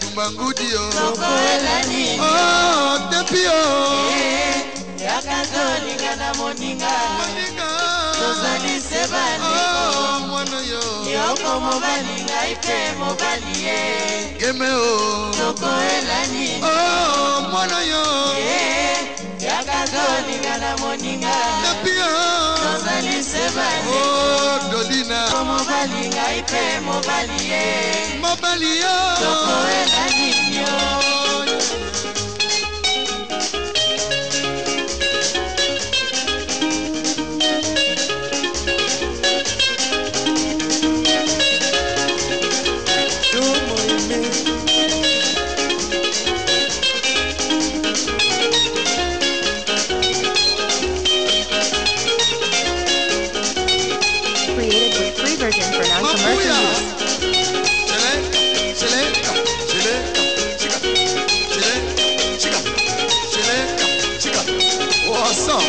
tumba ngudi yotepi yo. Oh, eh, Yakazolinga na moninga. Tozali se bandeko. Oh, Yoko mobali ngai mpe mobali ye. Geme o tokoelani oh, mwana yo. Eh, Yakazolinga na moninga. Tepi yo. Tozali se bandeko. Dolina. Mobali ngai mpe mobali ye. Mobali yo. Tokoela seleka, chika, seleka, chika. Awesome.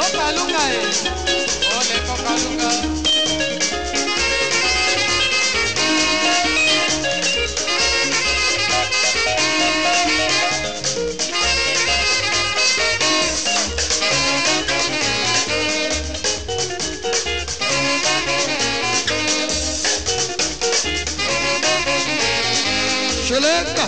Okalunga e. Ole kokalunga. Seleka.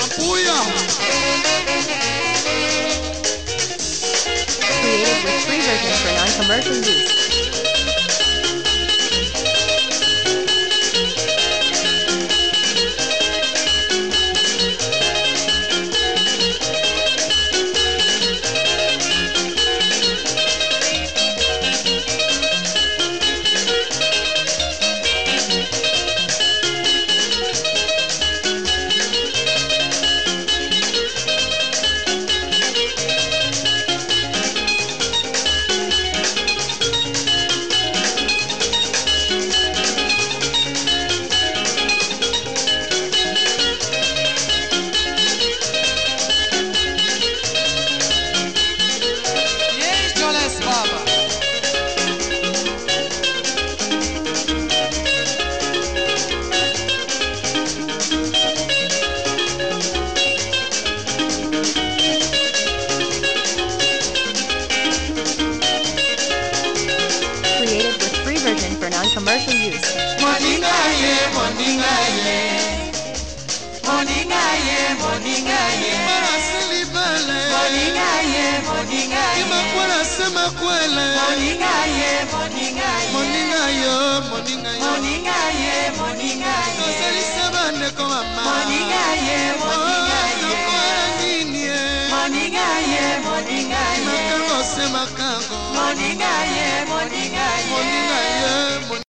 Mabuya. Created with for non-commercial use. Version for non-commercial use. moninga ye moninga ye makango. Moninga ye moninga ye.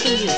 Created with